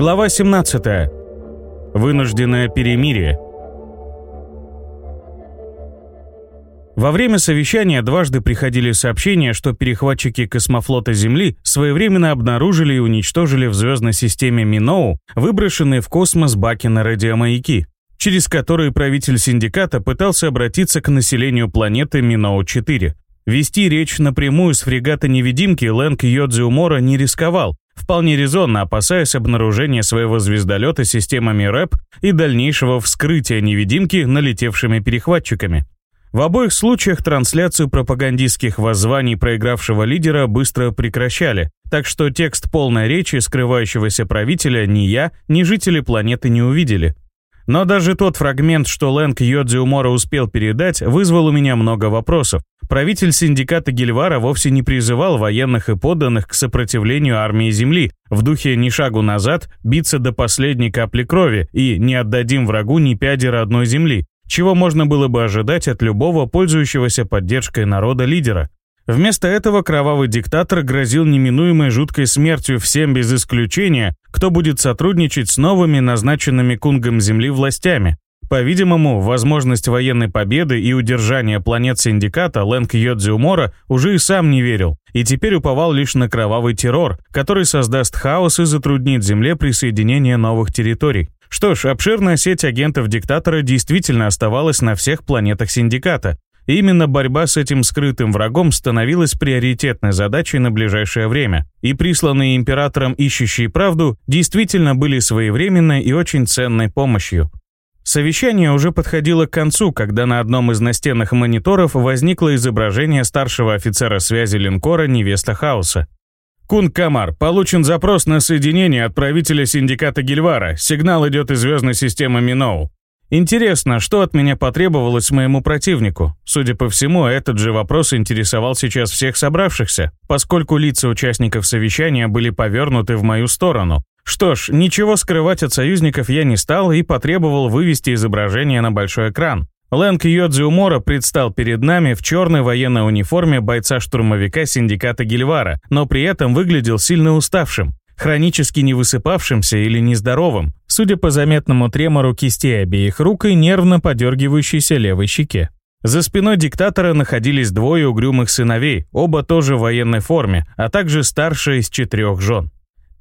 Глава 17. Вынужденное перемирие. Во время совещания дважды приходили сообщения, что перехватчики космофлота Земли своевременно обнаружили и уничтожили в звездной системе Миноу выброшенные в космос баки на радиомаяки, через которые правитель синдиката пытался обратиться к населению планеты Миноу-4. Вести речь напрямую с фрегата-невидимки Лэнг Йодзиумора не рисковал, вполне резонно опасаясь обнаружения своего звездолета системами РЭП и дальнейшего вскрытия невидимки налетевшими перехватчиками. В обоих случаях трансляцию пропагандистских воззваний проигравшего лидера быстро прекращали, так что текст полной речи скрывающегося правителя ни я, ни жители планеты не увидели. Но даже тот фрагмент, что Лэнг Йодзиумора успел передать, вызвал у меня много вопросов. Правитель синдиката Гильвара вовсе не призывал военных и подданных к сопротивлению армии Земли, в духе «ни шагу назад», биться до последней капли крови и «не отдадим врагу ни пяди родной земли», чего можно было бы ожидать от любого пользующегося поддержкой народа лидера. Вместо этого кровавый диктатор грозил неминуемой жуткой смертью всем без исключения, кто будет сотрудничать с новыми назначенными кунгом Земли властями. По-видимому, возможность военной победы и удержания планет синдиката Лэнг Йодзиумора уже и сам не верил, и теперь уповал лишь на кровавый террор, который создаст хаос и затруднит Земле присоединение новых территорий. Что ж, обширная сеть агентов диктатора действительно оставалась на всех планетах синдиката. Именно борьба с этим скрытым врагом становилась приоритетной задачей на ближайшее время. И присланные императором ищущие правду действительно были своевременной и очень ценной помощью. Совещание уже подходило к концу, когда на одном из настенных мониторов возникло изображение старшего офицера связи линкора «Невеста Хаоса». Кун Камар, получен запрос на соединение от правителя синдиката Гильвара. Сигнал идет из звездной системы Миноу. Интересно, что от меня потребовалось моему противнику? Судя по всему, этот же вопрос интересовал сейчас всех собравшихся, поскольку лица участников совещания были повернуты в мою сторону. Что ж, ничего скрывать от союзников я не стал и потребовал вывести изображение на большой экран. Лэнг Йодзи Умора предстал перед нами в черной военной униформе бойца-штурмовика синдиката Гильвара, но при этом выглядел сильно уставшим, хронически не высыпавшимся или нездоровым, судя по заметному тремору кистей обеих рук и нервно подергивающейся левой щеке. За спиной диктатора находились двое угрюмых сыновей, оба тоже в военной форме, а также старшая из четырех жен.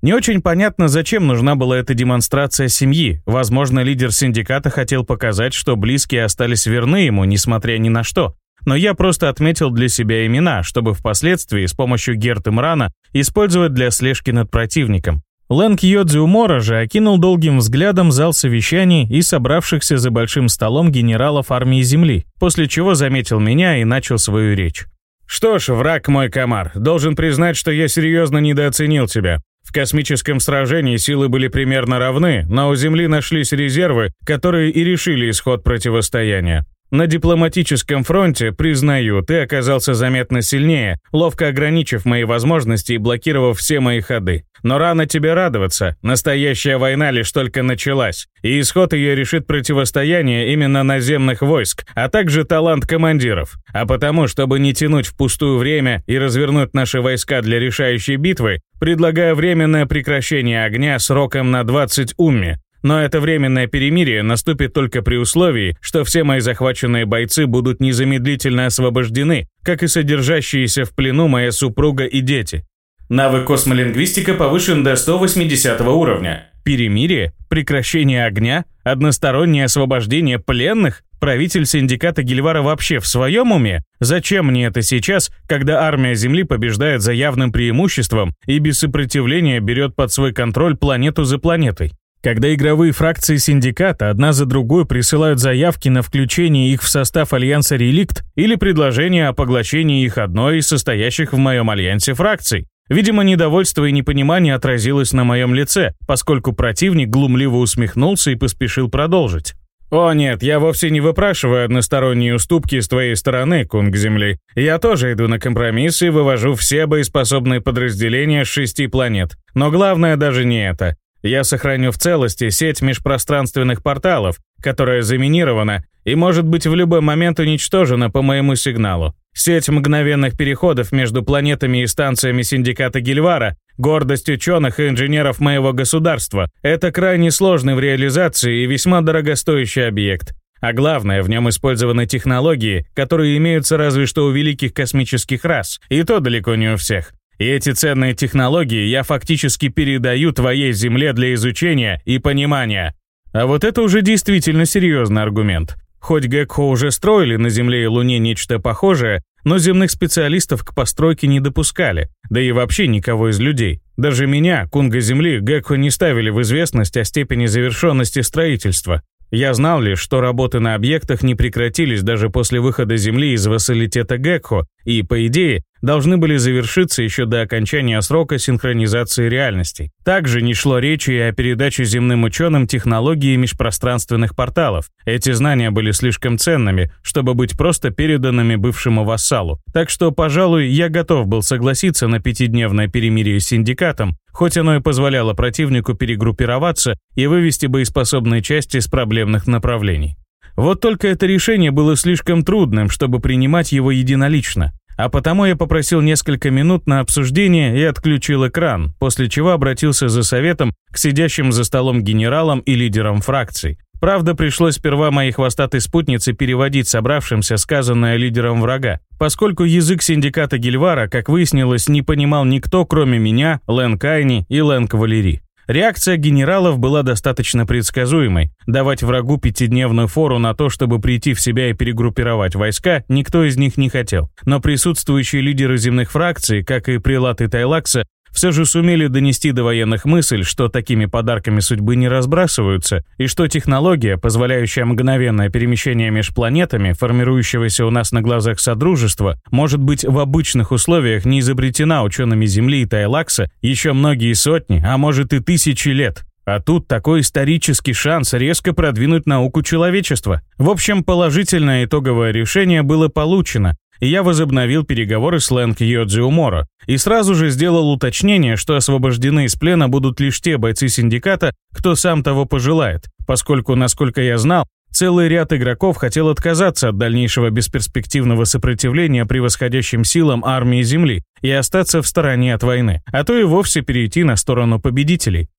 Не очень понятно, зачем нужна была эта демонстрация семьи. Возможно, лидер синдиката хотел показать, что близкие остались верны ему, несмотря ни на что. Но я просто отметил для себя имена, чтобы впоследствии с помощью Герты Мрана использовать для слежки над противником. Лэнг Йодзи Умора же окинул долгим взглядом зал совещаний и собравшихся за большим столом генералов армии Земли, после чего заметил меня и начал свою речь. «Что ж, враг мой, Камар, должен признать, что я серьезно недооценил тебя. В космическом сражении силы были примерно равны, но у Земли нашлись резервы, которые и решили исход противостояния. На дипломатическом фронте, признаю, ты оказался заметно сильнее, ловко ограничив мои возможности и блокировав все мои ходы. Но рано тебе радоваться, настоящая война лишь только началась, и исход ее решит противостояние именно наземных войск, а также талант командиров. А потому, чтобы не тянуть впустую время и развернуть наши войска для решающей битвы, предлагаю временное прекращение огня сроком на 20 умми, но это временное перемирие наступит только при условии, что все мои захваченные бойцы будут незамедлительно освобождены, как и содержащиеся в плену моя супруга и дети. Навык космолингвистика повышен до 180 уровня. Перемирие? Прекращение огня? Одностороннее освобождение пленных? Правитель синдиката Гильвара вообще в своем уме? Зачем мне это сейчас, когда армия Земли побеждает за явным преимуществом и без сопротивления берет под свой контроль планету за планетой? Когда игровые фракции синдиката одна за другой присылают заявки на включение их в состав альянса «Реликт» или предложение о поглощении их одной из состоящих в моем альянсе фракций. Видимо, недовольство и непонимание отразилось на моем лице, поскольку противник глумливо усмехнулся и поспешил продолжить. «О нет, я вовсе не выпрашиваю односторонние уступки с твоей стороны, кунг Земли. Я тоже иду на компромисс и вывожу все боеспособные подразделения с шести планет. Но главное даже не это. Я сохраню в целости сеть межпространственных порталов, которая заминирована и может быть в любой момент уничтожена по моему сигналу. Сеть мгновенных переходов между планетами и станциями синдиката Гильвара – гордость ученых и инженеров моего государства. Это крайне сложный в реализации и весьма дорогостоящий объект. А главное, в нем использованы технологии, которые имеются разве что у великих космических рас, и то далеко не у всех. И эти ценные технологии я фактически передаю твоей Земле для изучения и понимания. А вот это уже действительно серьезный аргумент. Хоть Гекхо уже строили на Земле и Луне нечто похожее, но земных специалистов к постройке не допускали, да и вообще никого из людей. Даже меня, кунга Земли, Гекхо не ставили в известность о степени завершенности строительства. Я знал лишь, что работы на объектах не прекратились даже после выхода Земли из вассалитета Гекхо, и, по идее, должны были завершиться еще до окончания срока синхронизации реальностей. Также не шло речи и о передаче земным ученым технологии межпространственных порталов. Эти знания были слишком ценными, чтобы быть просто переданными бывшему вассалу. Так что, пожалуй, я готов был согласиться на пятидневное перемирие с синдикатом, хоть оно и позволяло противнику перегруппироваться и вывести боеспособные части с проблемных направлений. Вот только это решение было слишком трудным, чтобы принимать его единолично. А потому я попросил несколько минут на обсуждение и отключил экран, после чего обратился за советом к сидящим за столом генералам и лидерам фракций. Правда, пришлось сперва моей хвостатой спутнице переводить собравшимся сказанное лидером врага, поскольку язык синдиката Гильвара, как выяснилось, не понимал никто, кроме меня, Лэн Кайни и Лэн Кавалери. Реакция генералов была достаточно предсказуемой. Давать врагу пятидневную фору на то, чтобы прийти в себя и перегруппировать войска, никто из них не хотел. Но присутствующие лидеры земных фракций, как и прилаты Тайлакса, все же сумели донести до военных мысль, что такими подарками судьбы не разбрасываются, и что технология, позволяющая мгновенное перемещение между планетами, формирующегося у нас на глазах Содружества, может быть в обычных условиях не изобретена учеными Земли и Тайлакса еще многие сотни, а может и тысячи лет. А тут такой исторический шанс резко продвинуть науку человечества. В общем, положительное итоговое решение было получено, и я возобновил переговоры с Лэнг Йодзи Уморо и сразу же сделал уточнение, что освобождены из плена будут лишь те бойцы синдиката, кто сам того пожелает, поскольку, насколько я знал, целый ряд игроков хотел отказаться от дальнейшего бесперспективного сопротивления превосходящим силам армии Земли и остаться в стороне от войны, а то и вовсе перейти на сторону победителей.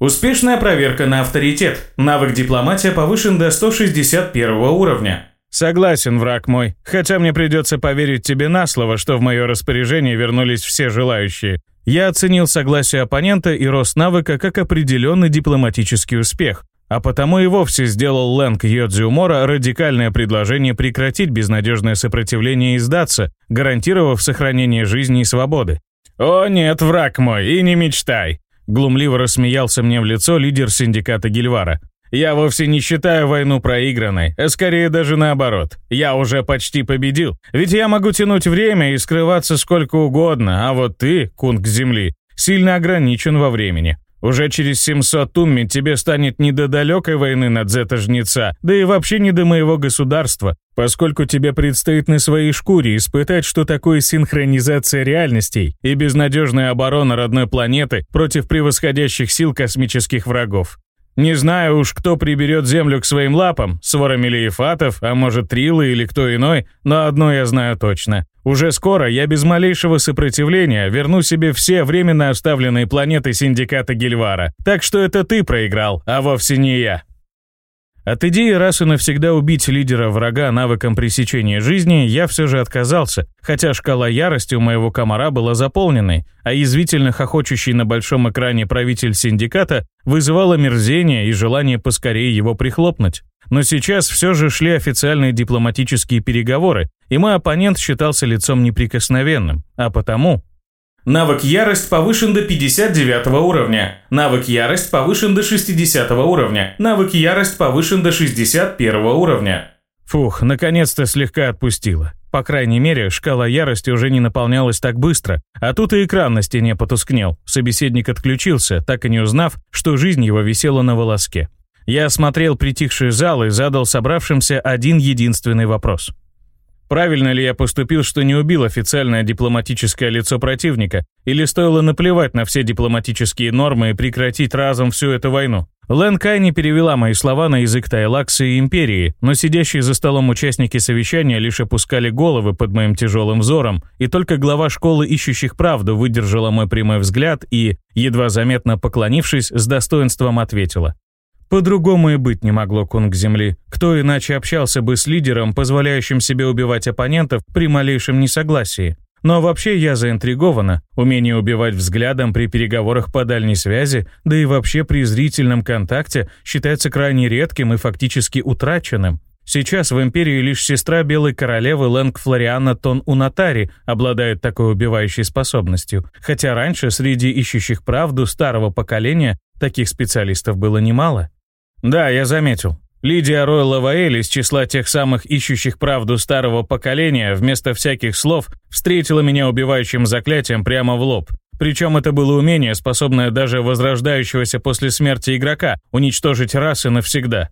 Успешная проверка на авторитет. Навык дипломатия повышен до 161 уровня. «Согласен, враг мой, хотя мне придется поверить тебе на слово, что в мое распоряжение вернулись все желающие. Я оценил согласие оппонента и рост навыка как определенный дипломатический успех, а потому и вовсе сделал Лэнг Йодзиумора радикальное предложение прекратить безнадежное сопротивление и сдаться, гарантировав сохранение жизни и свободы. «О нет, враг мой, и не мечтай!» Глумливо рассмеялся мне в лицо лидер синдиката Гильвара. Я вовсе не считаю войну проигранной, а скорее даже наоборот. Я уже почти победил. Ведь я могу тянуть время и скрываться сколько угодно, а вот ты, кунг Земли, сильно ограничен во времени. Уже через 700 тумми тебе станет не до далекой войны на Дзета-жнеца, да и вообще не до моего государства, поскольку тебе предстоит на своей шкуре испытать, что такое синхронизация реальностей и безнадежная оборона родной планеты против превосходящих сил космических врагов. Не знаю уж, кто приберет землю к своим лапам, свора мелиефатов, а может трилы или кто иной, но одно я знаю точно. Уже скоро я без малейшего сопротивления верну себе все временно оставленные планеты синдиката Гильвара. Так что это ты проиграл, а вовсе не я. От идеи раз и навсегда убить лидера врага навыком пресечения жизни я все же отказался, хотя шкала ярости у моего комара была заполненной, а язвительно хохочущий на большом экране правитель синдиката вызывал омерзение и желание поскорее его прихлопнуть. Но сейчас все же шли официальные дипломатические переговоры, и мой оппонент считался лицом неприкосновенным, а потому Навык Ярость повышен до 59 уровня. Навык Ярость повышен до 60 уровня. Навык Ярость повышен до 61 уровня. Фух, наконец-то слегка отпустила. По крайней мере, шкала ярости уже не наполнялась так быстро, а тут и экран на стене потускнел. Собеседник отключился, так и не узнав, что жизнь его висела на волоске. Я осмотрел притихший зал и задал собравшимся один единственный вопрос. Правильно ли я поступил, что не убил официальное дипломатическое лицо противника? Или стоило наплевать на все дипломатические нормы и прекратить разом всю эту войну? Лэн Кай не перевела мои слова на язык Тайлакса и Империи, но сидящие за столом участники совещания лишь опускали головы под моим тяжелым взором, и только глава школы ищущих правду выдержала мой прямой взгляд и, едва заметно поклонившись, с достоинством ответила. По-другому и быть не могло кунг земли. Кто иначе общался бы с лидером, позволяющим себе убивать оппонентов при малейшем несогласии? Но вообще я заинтригована. Умение убивать взглядом при переговорах по дальней связи, да и вообще при зрительном контакте, считается крайне редким и фактически утраченным. Сейчас в Империи лишь сестра Белой Королевы Лэнг Флориана Тон Унатари обладает такой убивающей способностью, хотя раньше среди ищущих правду старого поколения таких специалистов было немало. Да, я заметил. Лидия Ройл Лаваэль из числа тех самых ищущих правду старого поколения вместо всяких слов встретила меня убивающим заклятием прямо в лоб. Причем это было умение, способное даже возрождающегося после смерти игрока уничтожить раз и навсегда.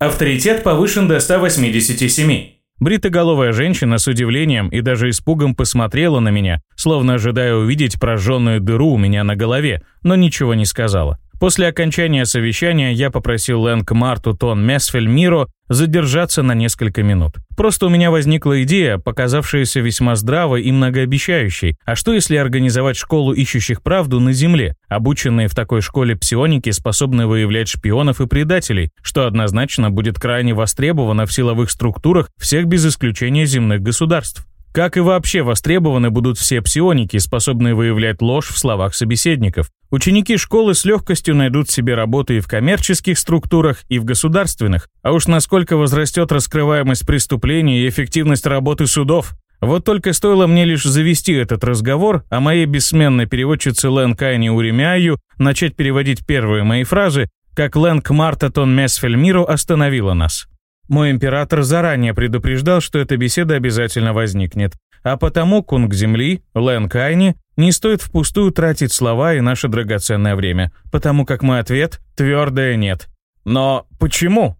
Авторитет повышен до 187. Бритоголовая женщина с удивлением и даже испугом посмотрела на меня, словно ожидая увидеть прожженную дыру у меня на голове, но ничего не сказала. После окончания совещания я попросил Лэнг Марту Тон Месфель Миро задержаться на несколько минут. Просто у меня возникла идея, показавшаяся весьма здравой и многообещающей. А что если организовать школу ищущих правду на Земле? Обученные в такой школе псионики способны выявлять шпионов и предателей, что однозначно будет крайне востребовано в силовых структурах всех без исключения земных государств. Как и вообще востребованы будут все псионики, способные выявлять ложь в словах собеседников. Ученики школы с легкостью найдут себе работу и в коммерческих структурах, и в государственных. А уж насколько возрастет раскрываемость преступлений и эффективность работы судов. Вот только стоило мне лишь завести этот разговор, а моей бессменной переводчице Лэн Кайни Уремяю начать переводить первые мои фразы, как Лэнг Мартатон Месфельмиру остановила нас. Мой император заранее предупреждал, что эта беседа обязательно возникнет. А потому кунг земли, Лэн Кайни, не стоит впустую тратить слова и наше драгоценное время, потому как мой ответ – твердое «нет». Но почему?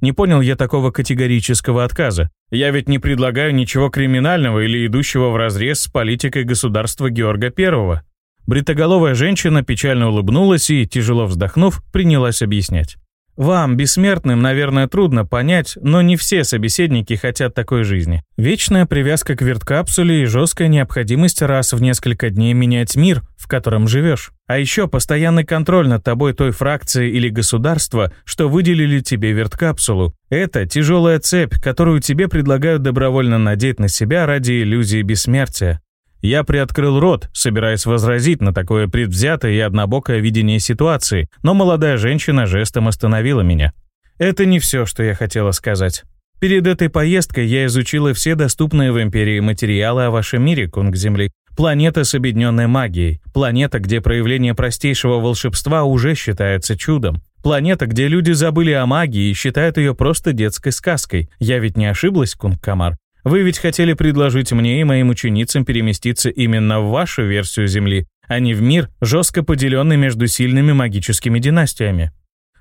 Не понял я такого категорического отказа. Я ведь не предлагаю ничего криминального или идущего вразрез с политикой государства Георга I. Бритоголовая женщина печально улыбнулась и, тяжело вздохнув, принялась объяснять. Вам, бессмертным, наверное, трудно понять, но не все собеседники хотят такой жизни. Вечная привязка к верткапсуле и жесткая необходимость раз в несколько дней менять мир, в котором живешь. А еще постоянный контроль над тобой той фракции или государства, что выделили тебе верткапсулу. Это тяжелая цепь, которую тебе предлагают добровольно надеть на себя ради иллюзии бессмертия. Я приоткрыл рот, собираясь возразить на такое предвзятое и однобокое видение ситуации, но молодая женщина жестом остановила меня. Это не все, что я хотела сказать. Перед этой поездкой я изучила все доступные в Империи материалы о вашем мире, Кунг-Земли. Планета с объединенной магией. Планета, где проявление простейшего волшебства уже считается чудом. Планета, где люди забыли о магии и считают ее просто детской сказкой. Я ведь не ошиблась, Кунг-Камар? Вы ведь хотели предложить мне и моим ученицам переместиться именно в вашу версию Земли, а не в мир, жестко поделенный между сильными магическими династиями.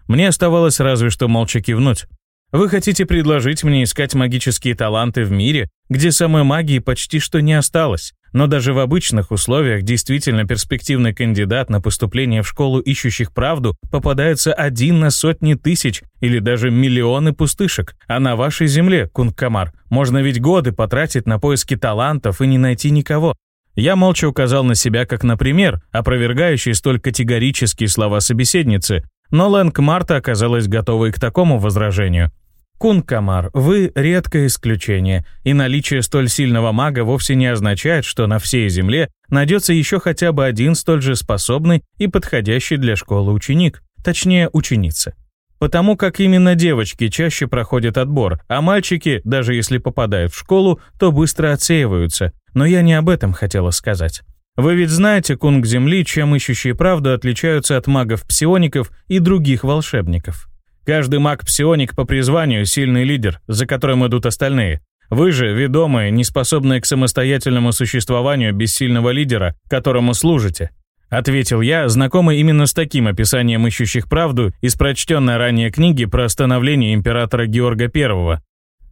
Мне оставалось разве что молча кивнуть. Вы хотите предложить мне искать магические таланты в мире, где самой магии почти что не осталось, но даже в обычных условиях действительно перспективный кандидат на поступление в школу ищущих правду попадается один на сотни тысяч или даже миллионы пустышек. А на вашей земле, Кунг-Камар, можно ведь годы потратить на поиски талантов и не найти никого. Я молча указал на себя как на пример, опровергающий столь категорические слова собеседницы, но Лэнг Марта оказалась готовой к такому возражению. Кун-Камар, вы редкое исключение, и наличие столь сильного мага вовсе не означает, что на всей Земле найдется еще хотя бы один столь же способный и подходящий для школы ученик, точнее ученица. Потому как именно девочки чаще проходят отбор, а мальчики, даже если попадают в школу, то быстро отсеиваются. Но я не об этом хотела сказать. Вы ведь знаете, кунг Земли, чем ищущие правду отличаются от магов-псиоников и других волшебников. Каждый маг-псионик по призванию – сильный лидер, за которым идут остальные. Вы же, ведомые, не способные к самостоятельному существованию без сильного лидера, которому служите. Ответил я, знакомый именно с таким описанием ищущих правду из прочтенной ранее книги про становление императора Георга I.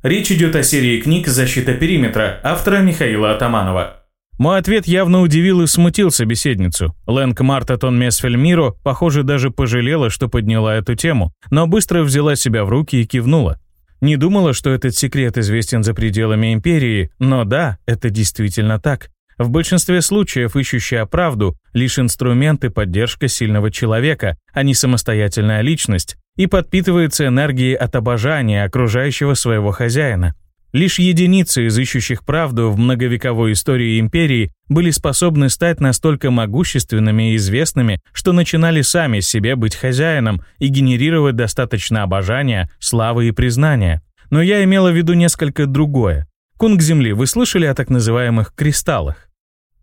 Речь идет о серии книг «Защита периметра» автора Михаила Атаманова. Мой ответ явно удивил и смутил собеседницу. Лэнг Марта Тон Месфельмиро, похоже, даже пожалела, что подняла эту тему, но быстро взяла себя в руки и кивнула. Не думала, что этот секрет известен за пределами империи, но да, это действительно так. В большинстве случаев ищущая правду — лишь инструмент и поддержка сильного человека, а не самостоятельная личность, и подпитывается энергией от обожания окружающего своего хозяина. Лишь единицы из ищущих правду в многовековой истории империи были способны стать настолько могущественными и известными, что начинали сами себе быть хозяином и генерировать достаточно обожания, славы и признания. Но я имела в виду несколько другое. Кунг Земли, вы слышали о так называемых кристаллах?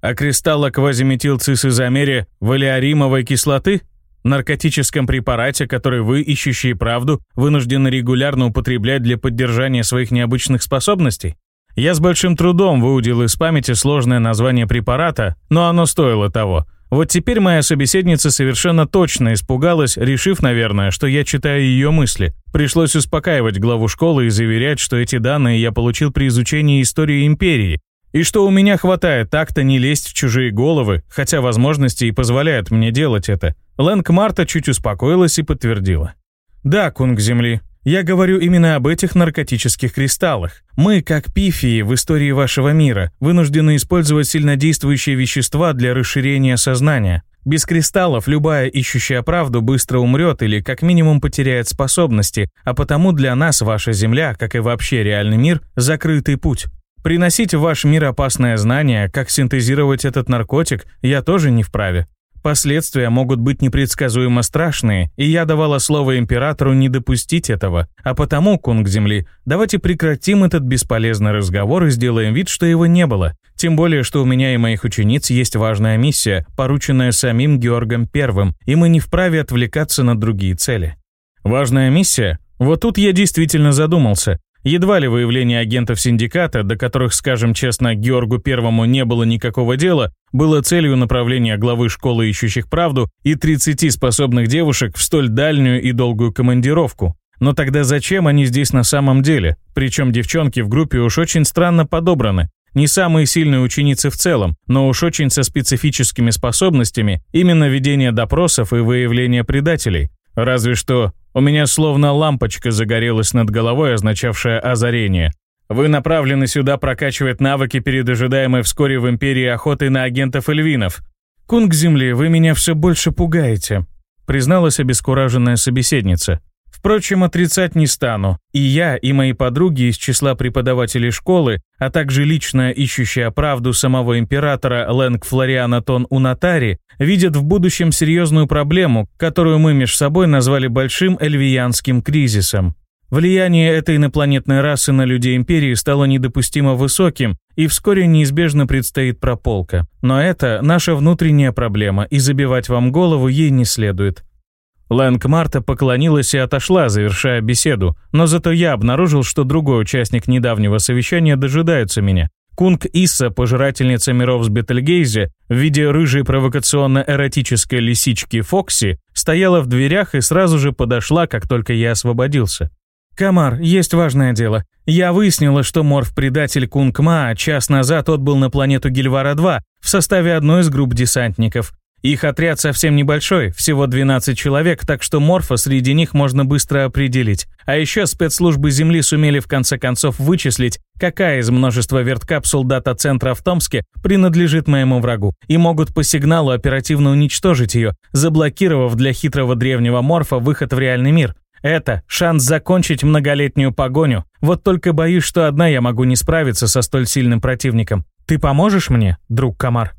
О кристаллах квазиметилцисизомере валиаримовой кислоты? Наркотическом препарате, который вы, ищущие правду, вынуждены регулярно употреблять для поддержания своих необычных способностей? Я с большим трудом выудил из памяти сложное название препарата, но оно стоило того. Вот теперь моя собеседница совершенно точно испугалась, решив, наверное, что я читаю ее мысли. Пришлось успокаивать главу школы и заверять, что эти данные я получил при изучении истории империи, и что у меня хватает так-то не лезть в чужие головы, хотя возможности и позволяют мне делать это. Лэнг Марта чуть успокоилась и подтвердила. «Да, кунг Земли, я говорю именно об этих наркотических кристаллах. Мы, как пифии в истории вашего мира, вынуждены использовать сильнодействующие вещества для расширения сознания. Без кристаллов любая ищущая правду быстро умрет или как минимум потеряет способности, а потому для нас ваша Земля, как и вообще реальный мир, закрытый путь. Приносить в ваш мир опасное знание, как синтезировать этот наркотик, я тоже не вправе. Последствия могут быть непредсказуемо страшные, и я давала слово императору не допустить этого. А потому, кунг Земли, давайте прекратим этот бесполезный разговор и сделаем вид, что его не было. Тем более, что у меня и моих учениц есть важная миссия, порученная самим Георгом Первым, и мы не вправе отвлекаться на другие цели. Важная миссия? Вот тут я действительно задумался. Едва ли выявление агентов синдиката, до которых, скажем честно, Георгу Первому не было никакого дела, было целью направления главы школы ищущих правду и 30 способных девушек в столь дальнюю и долгую командировку. Но тогда зачем они здесь на самом деле? Причем девчонки в группе уж очень странно подобраны. Не самые сильные ученицы в целом, но уж очень со специфическими способностями именно ведения допросов и выявления предателей. Разве что у меня словно лампочка загорелась над головой, означавшая озарение. Вы направлены сюда прокачивать навыки перед ожидаемой вскоре в Империи охотой на агентов Эльвинов. Кунг Земли, вы меня все больше пугаете», призналась обескураженная собеседница. Впрочем, отрицать не стану. И я, и мои подруги из числа преподавателей школы, а также лично ищущая правду самого императора Лэнг Флориана Тон Унатари, видят в будущем серьезную проблему, которую мы между собой назвали большим эльвиянским кризисом. Влияние этой инопланетной расы на людей Империи стало недопустимо высоким, и вскоре неизбежно предстоит прополка. Но это наша внутренняя проблема, и забивать вам голову ей не следует. Лэнг Марта поклонилась и отошла, завершая беседу, но зато я обнаружил, что другой участник недавнего совещания дожидается меня. Кунг Исса, пожирательница миров с Бетельгейзе, в виде рыжей провокационно-эротической лисички Фокси, стояла в дверях и сразу же подошла, как только я освободился. «Камар, есть важное дело. Я выяснила, что морф-предатель Кунг Ма час назад отбыл на планету Гильвара-2 в составе одной из групп десантников. Их отряд совсем небольшой, всего 12 человек, так что морфа среди них можно быстро определить. А еще спецслужбы Земли сумели в конце концов вычислить, какая из множества верткапсул дата-центра в Томске принадлежит моему врагу, и могут по сигналу оперативно уничтожить ее, заблокировав для хитрого древнего морфа выход в реальный мир. Это шанс закончить многолетнюю погоню. Вот только боюсь, что одна я могу не справиться со столь сильным противником. Ты поможешь мне, друг Камар?